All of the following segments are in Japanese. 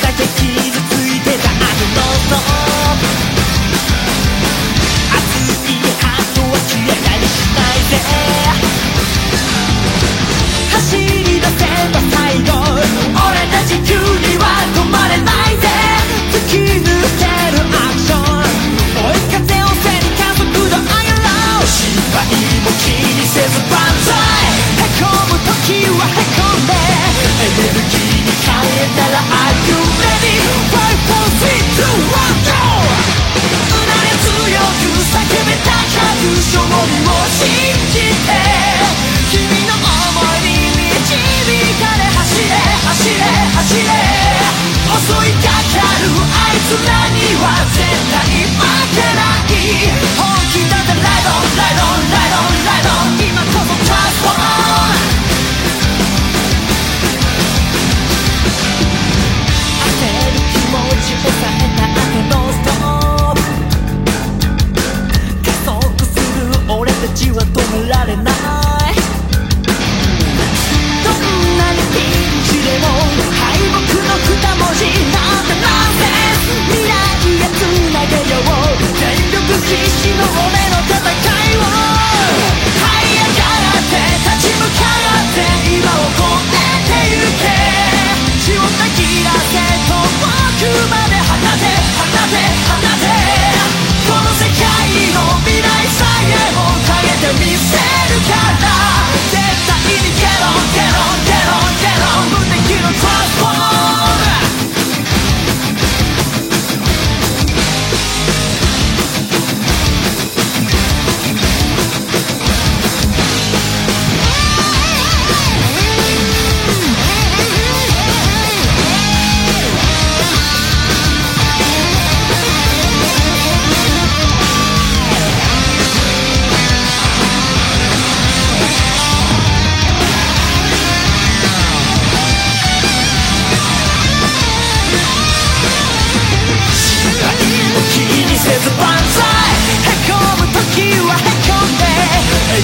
sacrifício. 止められない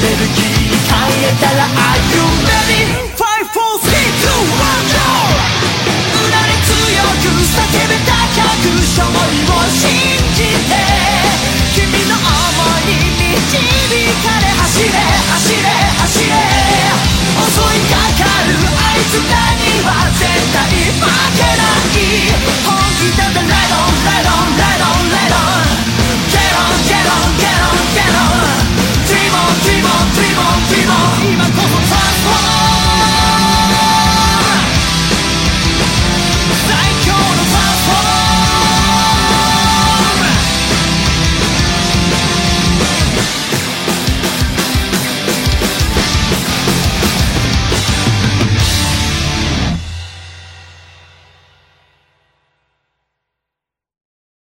ベルギー変えたら Are you ready? 5, 4, 3, 2, 1, go! うれ強く叫べた客勝利を信じて君の想いに導かれ走れ走れ走れ襲いかかるあいつらに